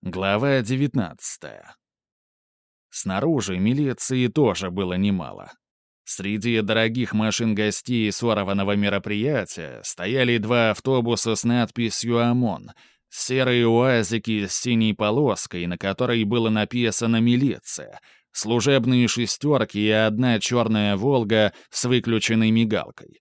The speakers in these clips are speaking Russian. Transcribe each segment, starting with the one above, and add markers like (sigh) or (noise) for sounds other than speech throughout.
Глава 19 Снаружи милиции тоже было немало. Среди дорогих машин гостей сорванного мероприятия стояли два автобуса с надписью «ОМОН», серые уазики с синей полоской, на которой было написано «Милиция», служебные шестерки и одна черная «Волга» с выключенной мигалкой.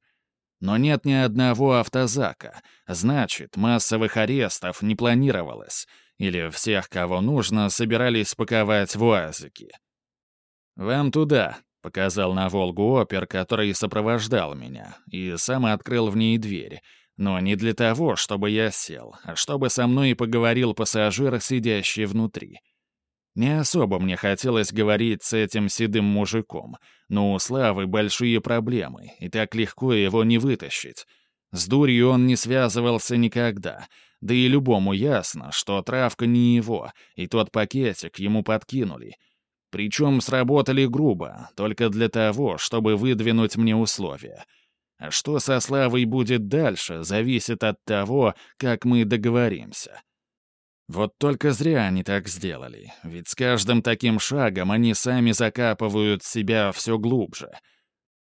Но нет ни одного автозака, значит, массовых арестов не планировалось — или всех, кого нужно, собирались паковать в уазики. «Вам туда», — показал на «Волгу» опер, который сопровождал меня, и сам открыл в ней дверь, но не для того, чтобы я сел, а чтобы со мной поговорил пассажир, сидящий внутри. Не особо мне хотелось говорить с этим седым мужиком, но у Славы большие проблемы, и так легко его не вытащить. С дурью он не связывался никогда — да и любому ясно, что травка не его, и тот пакетик ему подкинули. Причем сработали грубо, только для того, чтобы выдвинуть мне условия. А что со Славой будет дальше, зависит от того, как мы договоримся. Вот только зря они так сделали, ведь с каждым таким шагом они сами закапывают себя все глубже —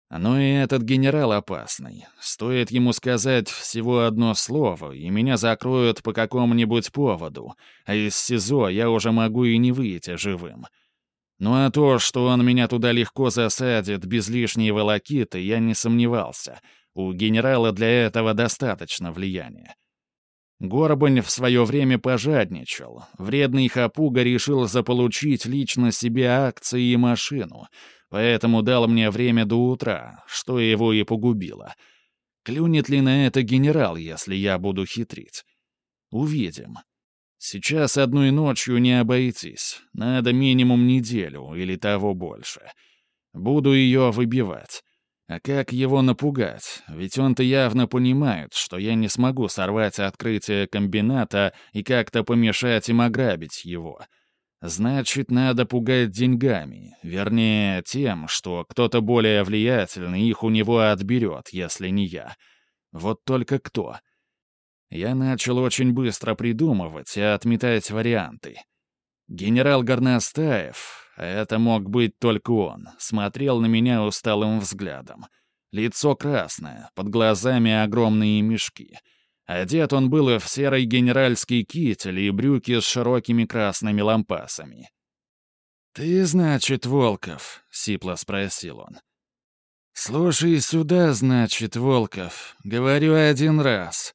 но и этот генерал опасный. Стоит ему сказать всего одно слово, и меня закроют по какому-нибудь поводу, а из СИЗО я уже могу и не выйти живым. Ну а то, что он меня туда легко засадит без лишней волокиты, я не сомневался. У генерала для этого достаточно влияния. Горбань в свое время пожадничал. Вредный хапуга решил заполучить лично себе акции и машину — поэтому дал мне время до утра, что его и погубило. Клюнет ли на это генерал, если я буду хитрить? Увидим. Сейчас одной ночью не обойтись. Надо минимум неделю или того больше. Буду ее выбивать. А как его напугать? Ведь он-то явно понимает, что я не смогу сорвать открытие комбината и как-то помешать им ограбить его. Значит, надо пугать деньгами, вернее, тем, что кто-то более влиятельный их у него отберет, если не я. Вот только кто? Я начал очень быстро придумывать и отметать варианты. Генерал Горностаев, это мог быть только он, смотрел на меня усталым взглядом. Лицо красное, под глазами огромные мешки — Одет он был в серый генеральский китель и брюки с широкими красными лампасами. «Ты, значит, Волков?» — сипло спросил он. «Слушай сюда, значит, Волков. Говорю один раз.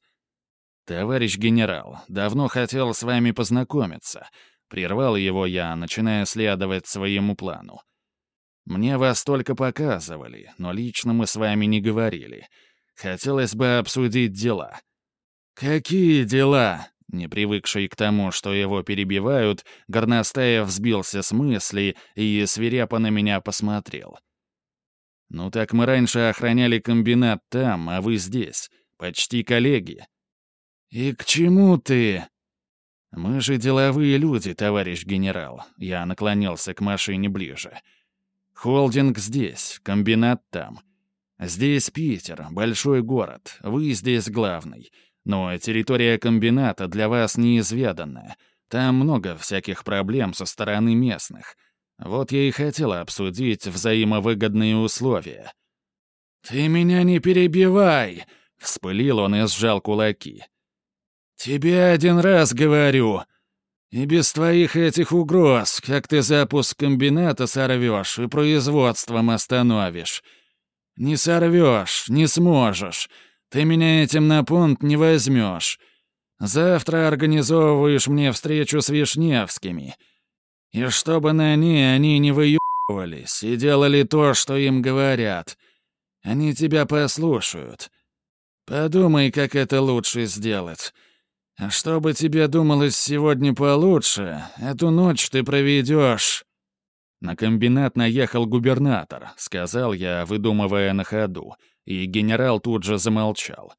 Товарищ генерал, давно хотел с вами познакомиться». Прервал его я, начиная следовать своему плану. «Мне вас только показывали, но лично мы с вами не говорили. Хотелось бы обсудить дела». «Какие дела?» Не привыкший к тому, что его перебивают, Горностаев сбился с мысли и свирепо на меня посмотрел. «Ну так мы раньше охраняли комбинат там, а вы здесь. Почти коллеги». «И к чему ты?» «Мы же деловые люди, товарищ генерал». Я наклонился к машине ближе. «Холдинг здесь, комбинат там. Здесь Питер, большой город. Вы здесь главный. Но территория комбината для вас неизведанная. Там много всяких проблем со стороны местных. Вот я и хотела обсудить взаимовыгодные условия». «Ты меня не перебивай!» — вспылил он и сжал кулаки. «Тебе один раз говорю. И без твоих этих угроз, как ты запуск комбината сорвешь и производством остановишь. Не сорвешь, не сможешь. Ты меня этим на пункт не возьмешь. Завтра организовываешь мне встречу с Вишневскими. И чтобы на ней они не выебывались и делали то, что им говорят. Они тебя послушают. Подумай, как это лучше сделать. А чтобы тебе думалось сегодня получше, эту ночь ты проведешь. На комбинат наехал губернатор, сказал я, выдумывая на ходу и генерал тут же замолчал.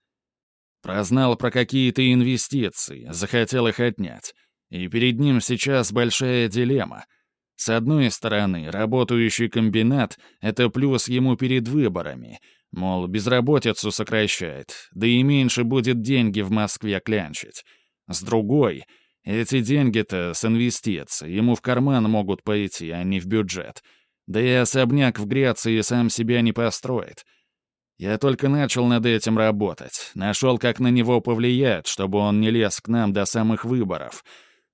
Прознал про какие-то инвестиции, захотел их отнять. И перед ним сейчас большая дилемма. С одной стороны, работающий комбинат — это плюс ему перед выборами, мол, безработицу сокращает, да и меньше будет деньги в Москве клянчить. С другой, Эти деньги-то с инвестиций, ему в карман могут пойти, а не в бюджет. Да и особняк в Греции сам себя не построит. Я только начал над этим работать, нашел, как на него повлиять, чтобы он не лез к нам до самых выборов.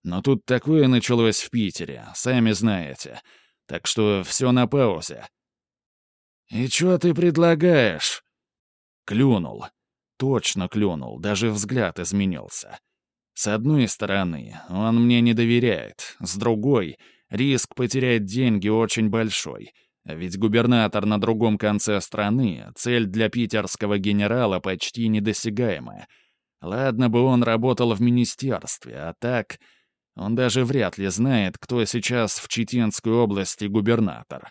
Но тут такое началось в Питере, сами знаете. Так что все на паузе. «И что ты предлагаешь?» Клюнул. Точно клюнул, даже взгляд изменился. С одной стороны, он мне не доверяет, с другой — риск потерять деньги очень большой. А ведь губернатор на другом конце страны — цель для питерского генерала почти недосягаемая. Ладно бы он работал в министерстве, а так... Он даже вряд ли знает, кто сейчас в Читинской области губернатор.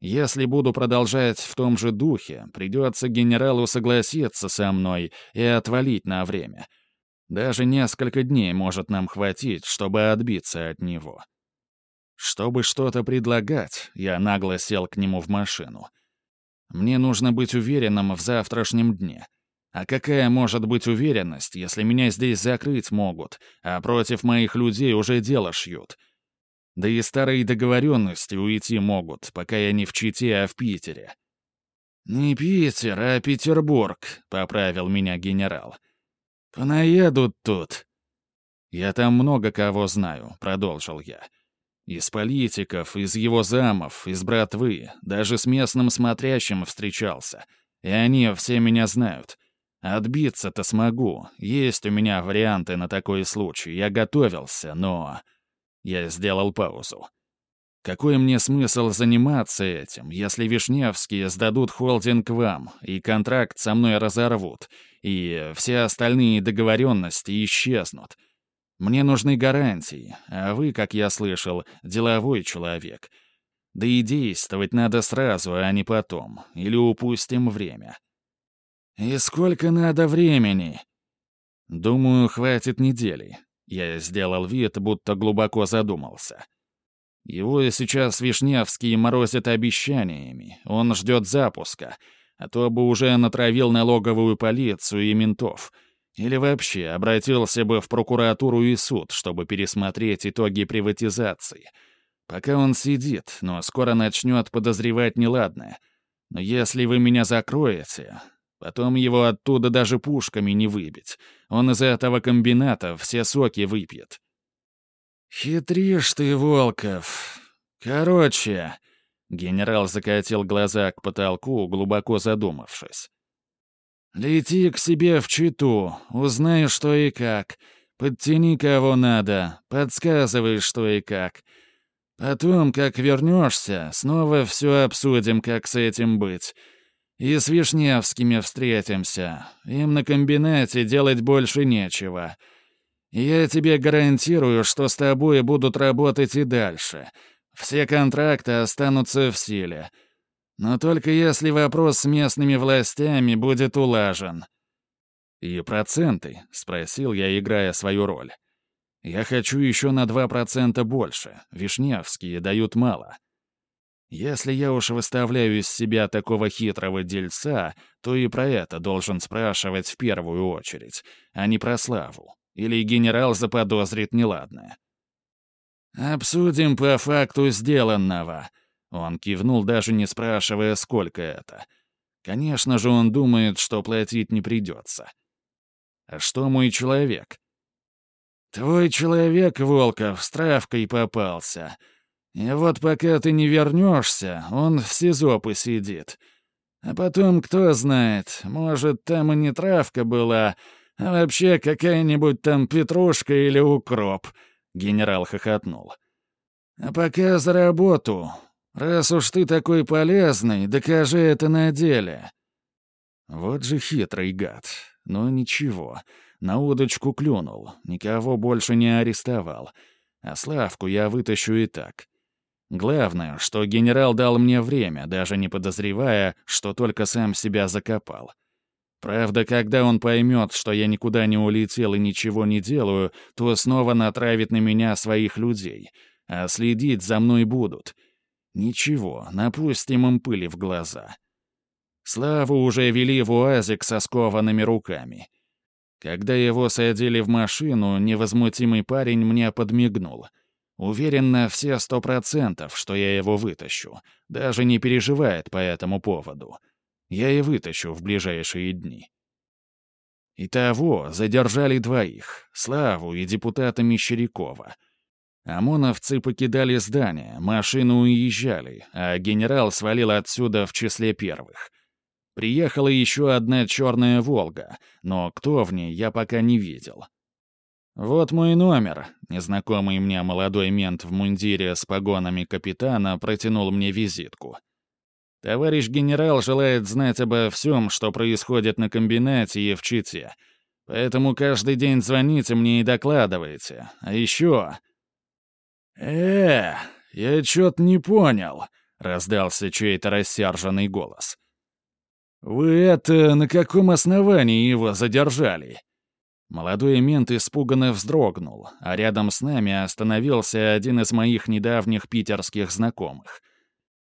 Если буду продолжать в том же духе, придется генералу согласиться со мной и отвалить на время — даже несколько дней может нам хватить, чтобы отбиться от него. Чтобы что-то предлагать, я нагло сел к нему в машину. Мне нужно быть уверенным в завтрашнем дне. А какая может быть уверенность, если меня здесь закрыть могут, а против моих людей уже дело шьют? Да и старые договоренности уйти могут, пока я не в Чите, а в Питере. «Не Питер, а Петербург», — поправил меня генерал. — «Понаедут тут». «Я там много кого знаю», — продолжил я. «Из политиков, из его замов, из братвы, даже с местным смотрящим встречался. И они все меня знают. Отбиться-то смогу, есть у меня варианты на такой случай, я готовился, но...» Я сделал паузу. Какой мне смысл заниматься этим, если Вишневские сдадут холдинг вам, и контракт со мной разорвут, и все остальные договоренности исчезнут? Мне нужны гарантии, а вы, как я слышал, деловой человек. Да и действовать надо сразу, а не потом, или упустим время. И сколько надо времени? Думаю, хватит недели. Я сделал вид, будто глубоко задумался. Его сейчас Вишневский морозит обещаниями. Он ждет запуска. А то бы уже натравил налоговую полицию и ментов. Или вообще обратился бы в прокуратуру и суд, чтобы пересмотреть итоги приватизации. Пока он сидит, но скоро начнет подозревать неладное. Но если вы меня закроете, потом его оттуда даже пушками не выбить. Он из этого комбината все соки выпьет. «Хитришь ты, Волков. Короче...» Генерал закатил глаза к потолку, глубоко задумавшись. «Лети к себе в Читу, узнай, что и как. Подтяни кого надо, подсказывай, что и как. Потом, как вернешься, снова все обсудим, как с этим быть. И с Вишневскими встретимся. Им на комбинате делать больше нечего». Я тебе гарантирую, что с тобой будут работать и дальше. Все контракты останутся в силе. Но только если вопрос с местными властями будет улажен». «И проценты?» — спросил я, играя свою роль. «Я хочу еще на 2% больше. Вишневские дают мало». Если я уж выставляю из себя такого хитрого дельца, то и про это должен спрашивать в первую очередь, а не про славу. Или генерал заподозрит неладное. «Обсудим по факту сделанного», — он кивнул, даже не спрашивая, сколько это. Конечно же, он думает, что платить не придется. «А что мой человек?» «Твой человек, Волков, с травкой попался. И вот пока ты не вернешься, он в СИЗО посидит. А потом, кто знает, может, там и не травка была, а вообще какая-нибудь там петрушка или укроп», — генерал хохотнул. «А пока за работу. Раз уж ты такой полезный, докажи это на деле». Вот же хитрый гад. Но ничего, на удочку клюнул, никого больше не арестовал. А Славку я вытащу и так. Главное, что генерал дал мне время, даже не подозревая, что только сам себя закопал. Правда, когда он поймет, что я никуда не улетел и ничего не делаю, то снова натравит на меня своих людей, а следить за мной будут. Ничего, напустим им пыли в глаза. Славу уже вели в уазик со скованными руками. Когда его садили в машину, невозмутимый парень мне подмигнул. Уверен на все сто процентов, что я его вытащу. Даже не переживает по этому поводу. Я и вытащу в ближайшие дни. Итого, задержали двоих — Славу и депутата Мещерякова. ОМОНовцы покидали здание, машину уезжали, а генерал свалил отсюда в числе первых. Приехала еще одна черная «Волга», но кто в ней, я пока не видел. «Вот мой номер», — незнакомый мне молодой мент в мундире с погонами капитана протянул мне визитку — Товарищ генерал желает знать обо всем, что происходит на комбинате и в Чите. Поэтому каждый день звоните мне и докладывайте. А еще...» «Э, я чё-то не понял», — раздался чей-то рассерженный голос. «Вы это на каком основании его задержали?» Молодой мент испуганно вздрогнул, а рядом с нами остановился один из моих недавних питерских знакомых —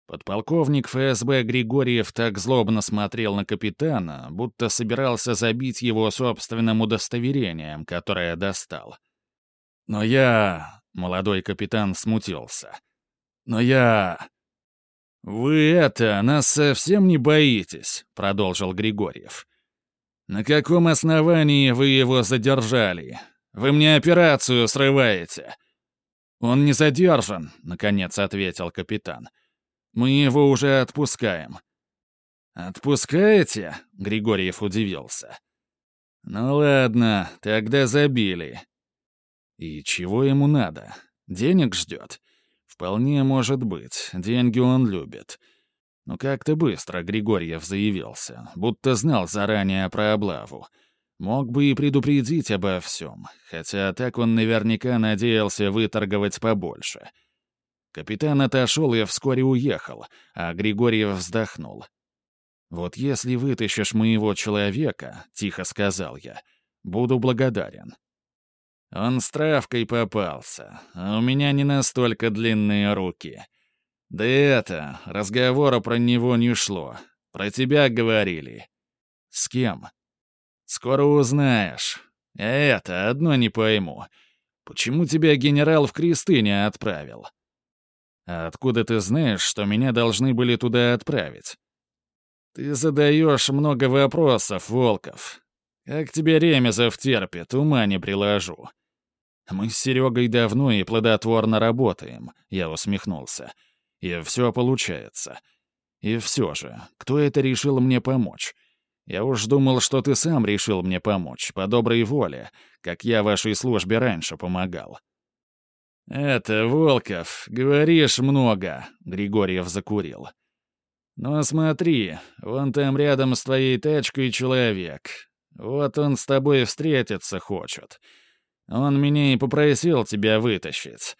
Подполковник ФСБ Григорьев так злобно смотрел на капитана, будто собирался забить его собственным удостоверением, которое достал. «Но я...» — молодой капитан смутился. «Но я...» «Вы это, нас совсем не боитесь», — продолжил Григорьев. «На каком основании вы его задержали? Вы мне операцию срываете». «Он не задержан», — наконец ответил капитан. Мы его уже отпускаем». «Отпускаете?» — Григорьев удивился. «Ну ладно, тогда забили». «И чего ему надо? Денег ждет?» «Вполне может быть, деньги он любит». Но как-то быстро Григорьев заявился, будто знал заранее про облаву. Мог бы и предупредить обо всем, хотя так он наверняка надеялся выторговать побольше — Капитан отошел и вскоре уехал, а Григорьев вздохнул. «Вот если вытащишь моего человека», — тихо сказал я, — «буду благодарен». Он с травкой попался, а у меня не настолько длинные руки. Да это, разговора про него не шло. Про тебя говорили. С кем? Скоро узнаешь. А это, одно не пойму. Почему тебя генерал в кресты не отправил? А откуда ты знаешь, что меня должны были туда отправить? Ты задаешь много вопросов, Волков. Как тебе Ремезов терпит, ума не приложу. Мы с Серегой давно и плодотворно работаем, я усмехнулся. И все получается. И все же, кто это решил мне помочь? Я уж думал, что ты сам решил мне помочь, по доброй воле, как я вашей службе раньше помогал. «Это, Волков, говоришь много», — Григорьев закурил. «Но смотри, вон там рядом с твоей тачкой человек. Вот он с тобой встретиться хочет. Он меня и попросил тебя вытащить.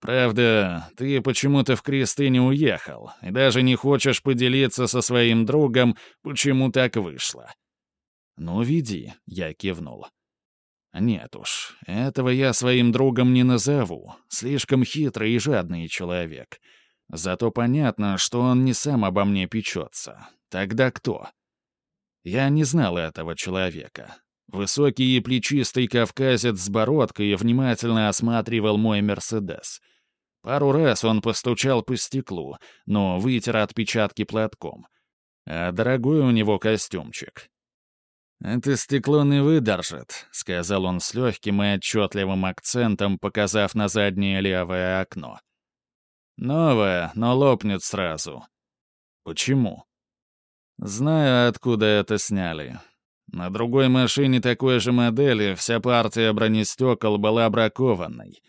Правда, ты почему-то в кресты не уехал и даже не хочешь поделиться со своим другом, почему так вышло». «Ну, веди», — я кивнул. Нет уж, этого я своим другом не назову. Слишком хитрый и жадный человек. Зато понятно, что он не сам обо мне печется. Тогда кто? Я не знал этого человека. Высокий и плечистый кавказец с бородкой внимательно осматривал мой «Мерседес». Пару раз он постучал по стеклу, но вытер отпечатки платком. А дорогой у него костюмчик. «Это стекло не выдержит», — сказал он с легким и отчетливым акцентом, показав на заднее левое окно. «Новое, но лопнет сразу». «Почему?» «Знаю, откуда это сняли. На другой машине такой же модели вся партия бронестекол была бракованной.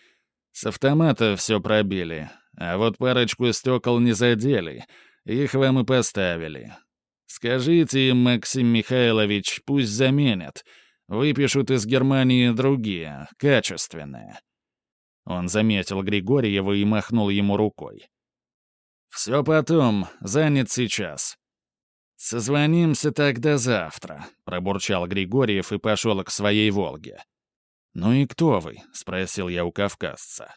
С автомата все пробили, а вот парочку стекол не задели, их вам и поставили. Скажите им, Максим Михайлович, пусть заменят. Выпишут из Германии другие, качественные». Он заметил Григорьева и махнул ему рукой. «Все потом, занят сейчас». «Созвонимся тогда завтра», — пробурчал Григорьев и пошел к своей «Волге». «Ну и кто вы?» — спросил я у кавказца.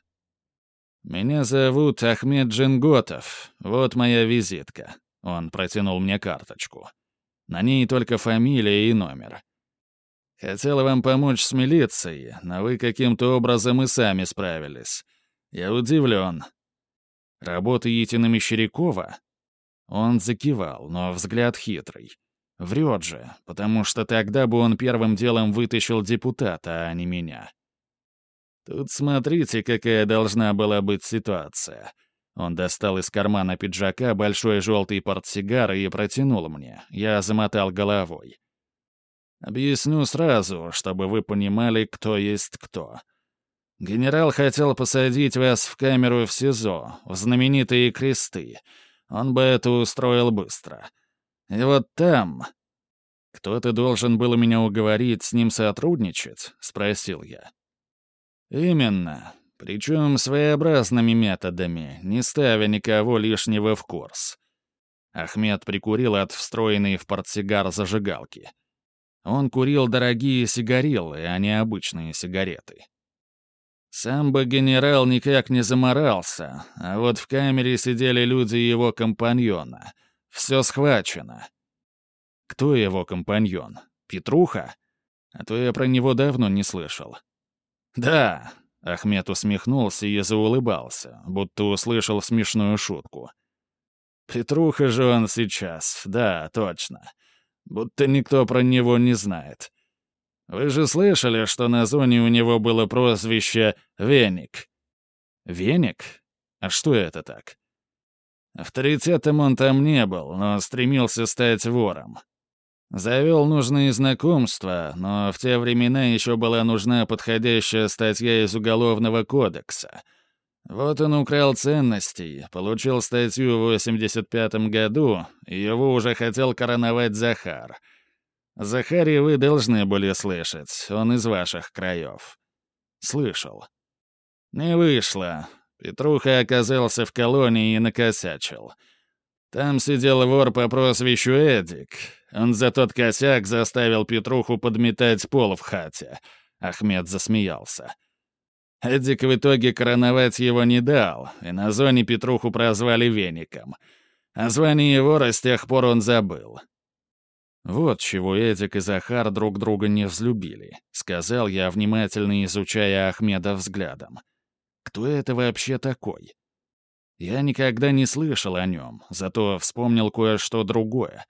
«Меня зовут Ахмед Джинготов. Вот моя визитка. Он протянул мне карточку. На ней только фамилия и номер. Хотел вам помочь с милицией, но вы каким-то образом и сами справились. Я удивлен. Работаете на Мещерякова? Он закивал, но взгляд хитрый. Врет же, потому что тогда бы он первым делом вытащил депутата, а не меня. Тут смотрите, какая должна была быть ситуация. Он достал из кармана пиджака большой желтый портсигар и протянул мне. Я замотал головой. Объясню сразу, чтобы вы понимали, кто есть кто. Генерал хотел посадить вас в камеру в СИЗО, в знаменитые кресты. Он бы это устроил быстро. И вот там... «Кто-то должен был меня уговорить с ним сотрудничать?» — спросил я. «Именно. Причем своеобразными методами, не ставя никого лишнего в курс». Ахмед прикурил от встроенной в портсигар зажигалки. Он курил дорогие сигарелы, а не обычные сигареты. Сам бы генерал никак не заморался, а вот в камере сидели люди его компаньона. Все схвачено. Кто его компаньон? Петруха? А то я про него давно не слышал. Да, Ахмед усмехнулся и заулыбался, будто услышал смешную шутку. Петруха же он сейчас, да, точно. Будто никто про него не знает. Вы же слышали, что на зоне у него было прозвище «Веник». «Веник? А что это так?» Авторитетом он там не был, но стремился стать вором. Завел нужные знакомства, но в те времена еще была нужна подходящая статья из Уголовного кодекса. Вот он украл ценностей, получил статью в 85-м году, и его уже хотел короновать Захар. Захаре вы должны были слышать, он из ваших краев. Слышал. Не вышло. Петруха оказался в колонии и накосячил. Там сидел вор по прозвищу Эдик. Он за тот косяк заставил Петруху подметать пол в хате. Ахмед засмеялся. Эдик в итоге короновать его не дал, и на зоне Петруху прозвали Веником. А звание вора с тех пор он забыл. «Вот чего Эдик и Захар друг друга не взлюбили», — сказал я, внимательно изучая Ахмеда взглядом. «Кто это вообще такой?» Я никогда не слышал о нем, зато вспомнил кое-что другое.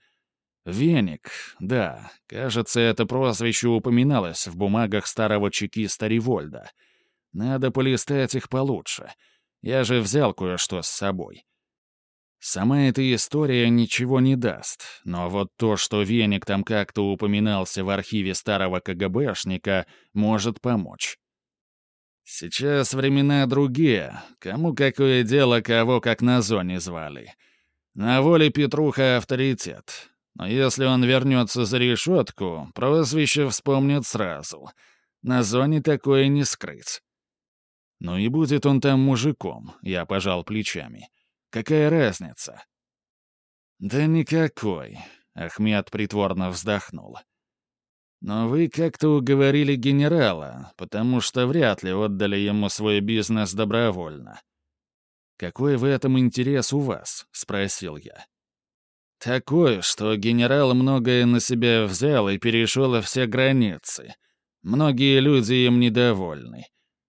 Веник, да, кажется, это прозвище упоминалось в бумагах старого чекиста Револьда. Надо полистать их получше. Я же взял кое-что с собой. Сама эта история ничего не даст, но вот то, что Веник там как-то упоминался в архиве старого КГБшника, может помочь. Сейчас времена другие. Кому какое дело, кого как на зоне звали. На воле Петруха авторитет. Но если он вернется за решетку, прозвище вспомнят сразу. На зоне такое не скрыть. Ну и будет он там мужиком, я пожал плечами. Какая разница? Да никакой, Ахмед притворно вздохнул. Но вы как-то уговорили генерала, потому что вряд ли отдали ему свой бизнес добровольно. «Какой в этом интерес у вас?» — спросил я. «Такой, что генерал многое на себя взял и перешел все границы. Многие люди им недовольны.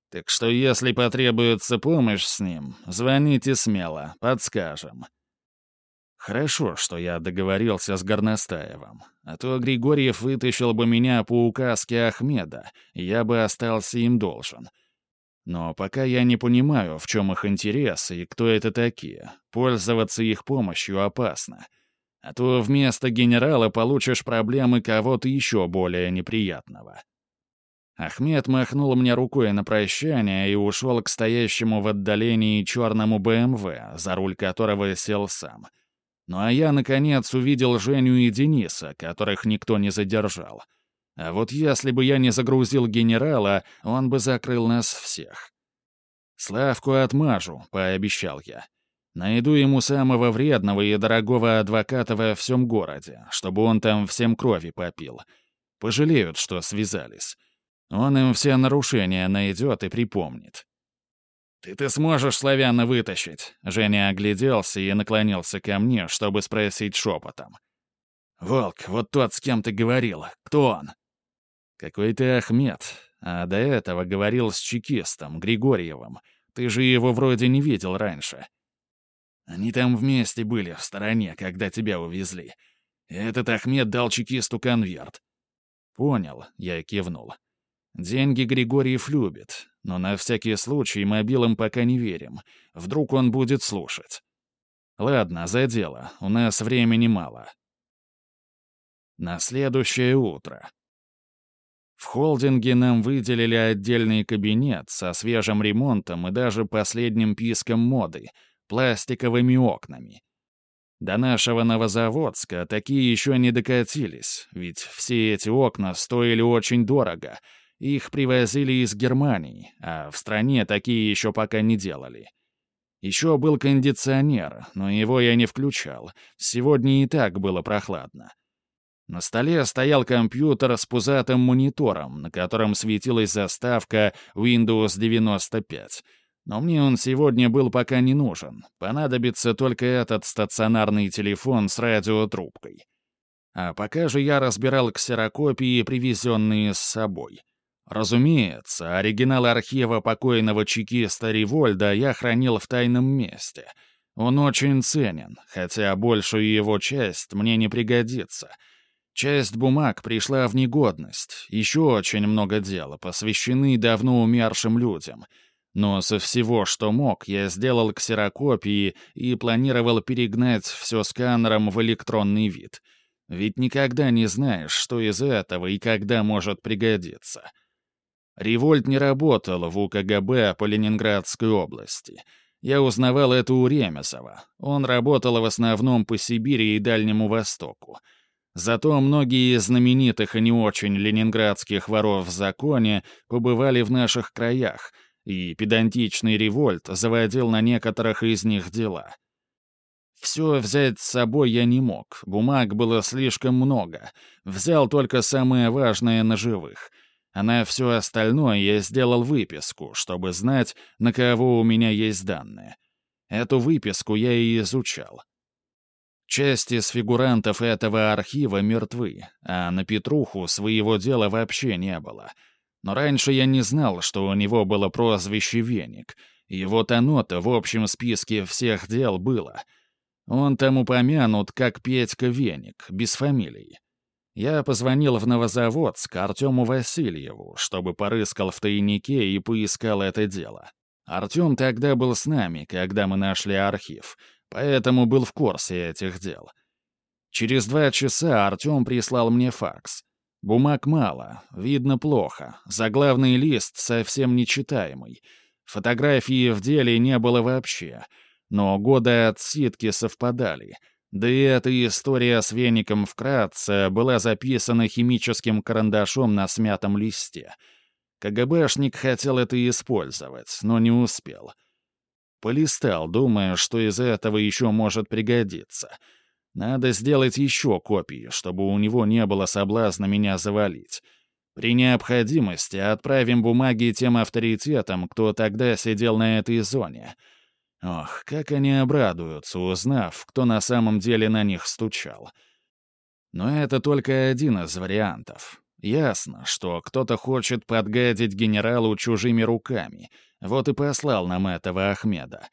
Так что если потребуется помощь с ним, звоните смело, подскажем. Хорошо, что я договорился с Горностаевым, а то Григорьев вытащил бы меня по указке Ахмеда, и я бы остался им должен. Но пока я не понимаю, в чем их интерес и кто это такие, пользоваться их помощью опасно. А то вместо генерала получишь проблемы кого-то еще более неприятного. Ахмед махнул мне рукой на прощание и ушел к стоящему в отдалении черному БМВ, за руль которого сел сам — ну а я, наконец, увидел Женю и Дениса, которых никто не задержал. А вот если бы я не загрузил генерала, он бы закрыл нас всех. «Славку отмажу», — пообещал я. «Найду ему самого вредного и дорогого адвоката во всем городе, чтобы он там всем крови попил. Пожалеют, что связались. Он им все нарушения найдет и припомнит. «Ты-то сможешь славяна вытащить?» Женя огляделся и наклонился ко мне, чтобы спросить шепотом. «Волк, вот тот, с кем ты говорил, кто он?» «Какой ты Ахмед, а до этого говорил с чекистом, Григорьевым. Ты же его вроде не видел раньше». «Они там вместе были, в стороне, когда тебя увезли. Этот Ахмед дал чекисту конверт». «Понял», — я кивнул. «Деньги Григорьев любит, но на всякий случай мобилам пока не верим. Вдруг он будет слушать». «Ладно, за дело, у нас времени мало». На следующее утро. В холдинге нам выделили отдельный кабинет со свежим ремонтом и даже последним писком моды — пластиковыми окнами. До нашего Новозаводска такие еще не докатились, ведь все эти окна стоили очень дорого. Их привозили из Германии, а в стране такие еще пока не делали. Еще был кондиционер, но его я не включал. Сегодня и так было прохладно. На столе стоял компьютер с пузатым монитором, на котором светилась заставка Windows 95. Но мне он сегодня был пока не нужен. Понадобится только этот стационарный телефон с радиотрубкой. А пока же я разбирал ксерокопии, привезенные с собой. Разумеется, оригинал архива покойного чекиста Револьда я хранил в тайном месте. Он очень ценен, хотя большую его часть мне не пригодится — Часть бумаг пришла в негодность, еще очень много дел, посвящены давно умершим людям. Но со всего, что мог, я сделал ксерокопии и планировал перегнать все сканером в электронный вид. Ведь никогда не знаешь, что из этого и когда может пригодиться. Револьт не работал в УКГБ по Ленинградской области. Я узнавал это у Ремесова. Он работал в основном по Сибири и Дальнему Востоку. Зато многие из знаменитых и не очень ленинградских воров в законе побывали в наших краях, и педантичный револьт заводил на некоторых из них дела. Все взять с собой я не мог, бумаг было слишком много, взял только самое важное на живых, а на все остальное я сделал выписку, чтобы знать, на кого у меня есть данные. Эту выписку я и изучал. Часть из фигурантов этого архива мертвы, а на Петруху своего дела вообще не было. Но раньше я не знал, что у него было прозвище Веник, и вот оно-то в общем списке всех дел было. Он там упомянут как Петька Веник, без фамилии. Я позвонил в Новозаводск Артему Васильеву, чтобы порыскал в тайнике и поискал это дело. Артем тогда был с нами, когда мы нашли архив — поэтому был в курсе этих дел. Через два часа Артем прислал мне факс. Бумаг мало, видно плохо, заглавный лист совсем нечитаемый. Фотографии в деле не было вообще, но годы отсидки совпадали. Да и эта история с веником вкратце была записана химическим карандашом на смятом листе. КГБшник хотел это использовать, но не успел — Полистал, думая, что из этого еще может пригодиться. Надо сделать еще копии, чтобы у него не было соблазна меня завалить. При необходимости отправим бумаги тем авторитетам, кто тогда сидел на этой зоне. Ох, как они обрадуются, узнав, кто на самом деле на них стучал. Но это только один из вариантов. Ясно, что кто-то хочет подгадить генералу чужими руками — вот и послал нам этого Ахмеда.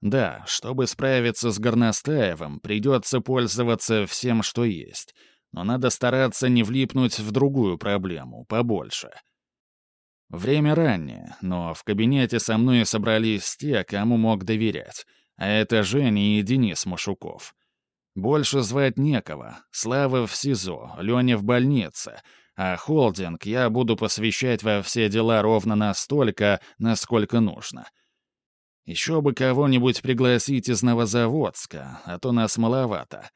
Да, чтобы справиться с Горностаевым, придется пользоваться всем, что есть. Но надо стараться не влипнуть в другую проблему, побольше. Время раннее, но в кабинете со мной собрались те, кому мог доверять. А это Женя и Денис Машуков. Больше звать некого. Слава в СИЗО, Леня в больнице — а холдинг я буду посвящать во все дела ровно настолько, насколько нужно. Еще бы кого-нибудь пригласить из Новозаводска, а то нас маловато.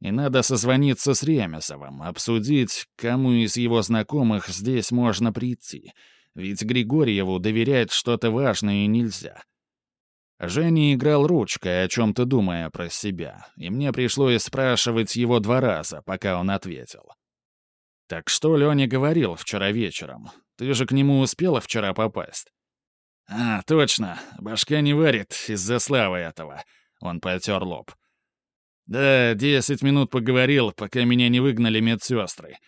И надо созвониться с Ремесовым, обсудить, кому из его знакомых здесь можно прийти. Ведь Григорьеву доверять что-то важное нельзя. Женя играл ручкой, о чем-то думая про себя, и мне пришлось спрашивать его два раза, пока он ответил. «Так что Леня говорил вчера вечером? Ты же к нему успела вчера попасть?» «А, точно. Башка не варит из-за славы этого». Он потер лоб. «Да, десять минут поговорил, пока меня не выгнали медсестры.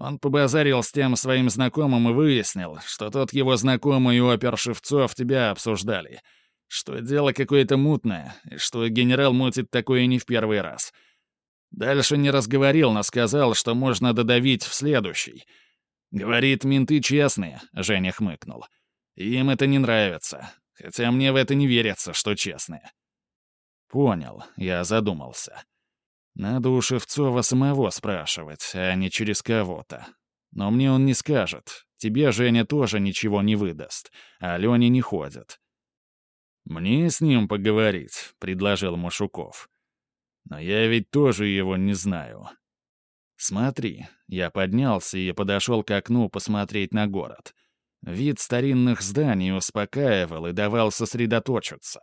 Он побазарил с тем своим знакомым и выяснил, что тот его знакомый и опер Шевцов тебя обсуждали. Что дело какое-то мутное, и что генерал мутит такое не в первый раз. Дальше не разговорил, но сказал, что можно додавить в следующий. «Говорит, менты честные», — Женя хмыкнул. «Им это не нравится, хотя мне в это не верится, что честные». «Понял», — я задумался. Надо у Шевцова самого спрашивать, а не через кого-то. Но мне он не скажет. Тебе Женя тоже ничего не выдаст, а Леня не ходит. «Мне с ним поговорить», — предложил Машуков. «Но я ведь тоже его не знаю». «Смотри». Я поднялся и подошел к окну посмотреть на город. Вид старинных зданий успокаивал и давал сосредоточиться.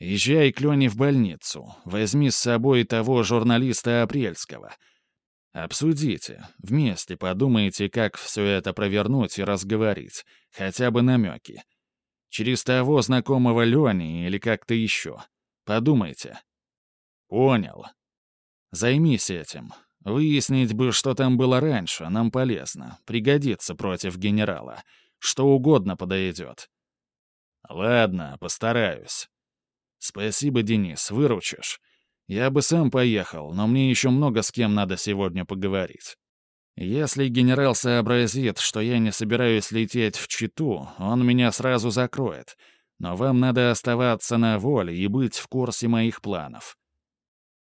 Езжай к Лене в больницу. Возьми с собой того журналиста Апрельского. Обсудите. Вместе подумайте, как все это провернуть и разговорить. Хотя бы намеки. Через того знакомого Лени или как-то еще. Подумайте. Понял. Займись этим. Выяснить бы, что там было раньше, нам полезно. Пригодится против генерала. Что угодно подойдет. Ладно, постараюсь. «Спасибо, Денис, выручишь. Я бы сам поехал, но мне еще много с кем надо сегодня поговорить. Если генерал сообразит, что я не собираюсь лететь в Читу, он меня сразу закроет. Но вам надо оставаться на воле и быть в курсе моих планов».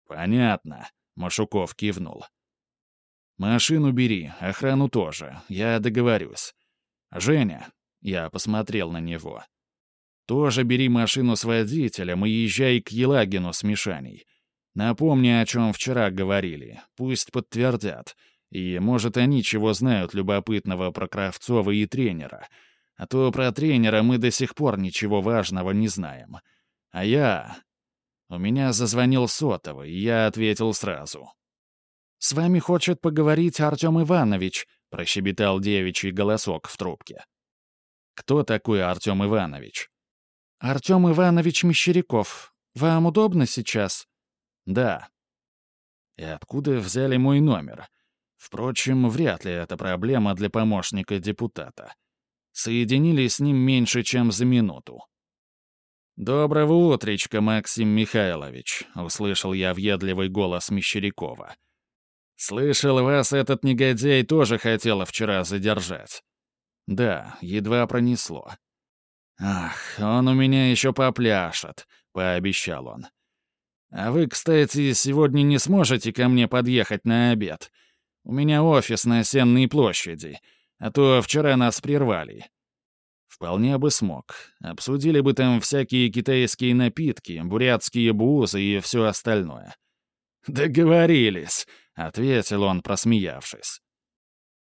«Понятно», — Машуков кивнул. «Машину бери, охрану тоже, я договорюсь. Женя», — я посмотрел на него, — тоже бери машину с водителем и езжай к Елагину с Мишаней. Напомни, о чем вчера говорили. Пусть подтвердят. И, может, они чего знают любопытного про Кравцова и тренера. А то про тренера мы до сих пор ничего важного не знаем. А я... У меня зазвонил сотовый, и я ответил сразу. «С вами хочет поговорить Артем Иванович», — прощебетал девичий голосок в трубке. «Кто такой Артем Иванович?» «Артем Иванович Мещеряков, вам удобно сейчас?» «Да». «И откуда взяли мой номер?» Впрочем, вряд ли это проблема для помощника депутата. Соединили с ним меньше, чем за минуту. «Доброго утречка, Максим Михайлович», — услышал я въедливый голос Мещерякова. «Слышал, вас этот негодяй тоже хотела вчера задержать». «Да, едва пронесло. «Ах, он у меня еще попляшет», — пообещал он. «А вы, кстати, сегодня не сможете ко мне подъехать на обед? У меня офис на Сенной площади, а то вчера нас прервали». Вполне бы смог. Обсудили бы там всякие китайские напитки, бурятские бузы и все остальное. «Договорились», — ответил он, просмеявшись.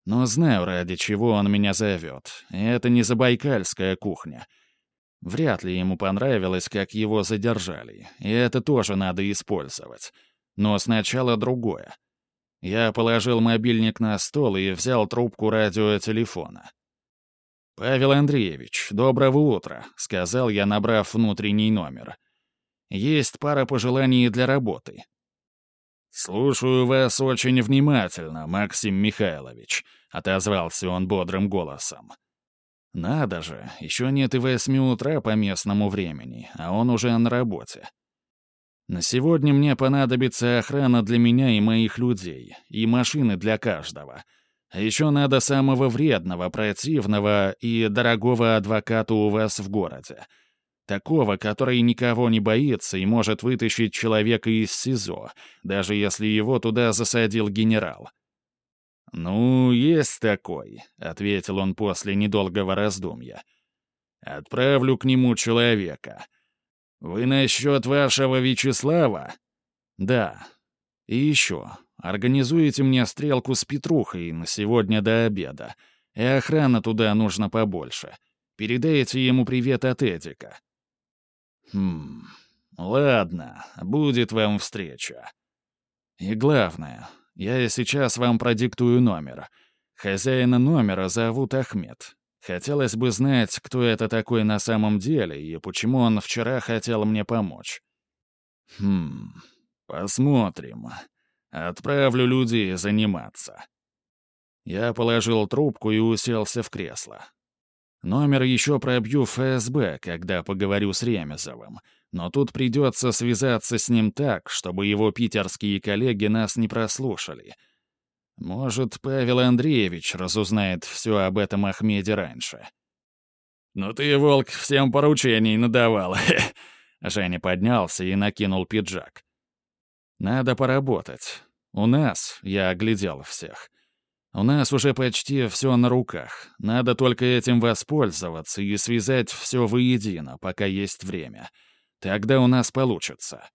Но знаю, ради чего он меня зовет. И это не забайкальская кухня. Вряд ли ему понравилось, как его задержали. И это тоже надо использовать. Но сначала другое. Я положил мобильник на стол и взял трубку радиотелефона. «Павел Андреевич, доброго утра», — сказал я, набрав внутренний номер. «Есть пара пожеланий для работы». «Слушаю вас очень внимательно, Максим Михайлович», — отозвался он бодрым голосом. «Надо же, еще нет и восьми утра по местному времени, а он уже на работе. На сегодня мне понадобится охрана для меня и моих людей, и машины для каждого. А еще надо самого вредного, противного и дорогого адвоката у вас в городе. Такого, который никого не боится и может вытащить человека из СИЗО, даже если его туда засадил генерал. «Ну, есть такой», — ответил он после недолгого раздумья. «Отправлю к нему человека. Вы насчет вашего Вячеслава?» «Да. И еще. Организуете мне стрелку с Петрухой на сегодня до обеда. И охрана туда нужно побольше. Передайте ему привет от Эдика». «Хм... Ладно, будет вам встреча. И главное, я сейчас вам продиктую номер. Хозяина номера зовут Ахмед. Хотелось бы знать, кто это такой на самом деле и почему он вчера хотел мне помочь. Хм, посмотрим. Отправлю людей заниматься. Я положил трубку и уселся в кресло. Номер еще пробью ФСБ, когда поговорю с Ремезовым. Но тут придется связаться с ним так, чтобы его питерские коллеги нас не прослушали. Может, Павел Андреевич разузнает все об этом Ахмеде раньше. «Ну ты, волк, всем поручений надавал!» (laughs) Женя поднялся и накинул пиджак. «Надо поработать. У нас, я оглядел всех, у нас уже почти все на руках. Надо только этим воспользоваться и связать все воедино, пока есть время. Тогда у нас получится».